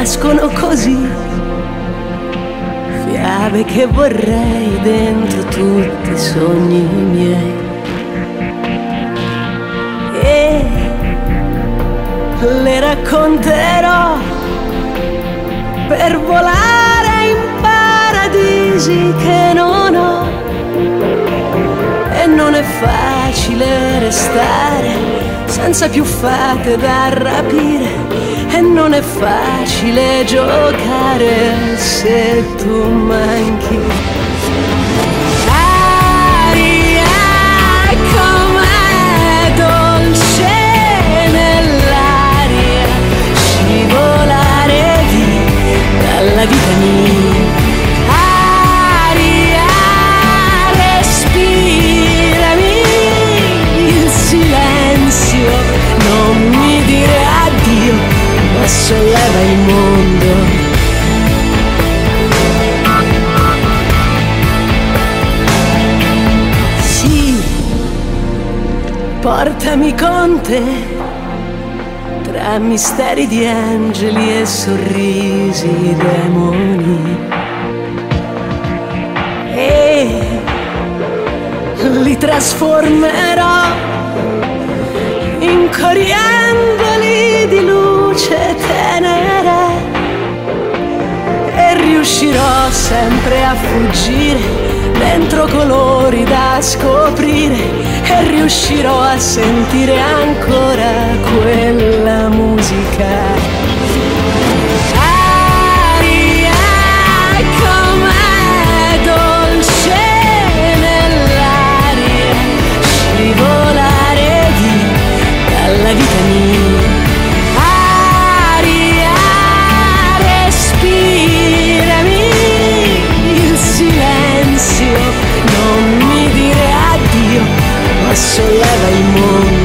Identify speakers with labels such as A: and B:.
A: nascono così. Fiabe che vorrei dentro tutti i sogni miei. E le racconterò per volare in paradisi che non ho. E non è facile restare senza più fate da rapire e non è facile giocare se tu manchi. Solleva il mondo. Sì, portami con te tra misteri di angeli e sorrisi di demoni. E li trasformerò riuscirò sempre a fuggire dentro colori da scoprire e riuscirò a sentire ancora quella musica. desolada y monstruosa.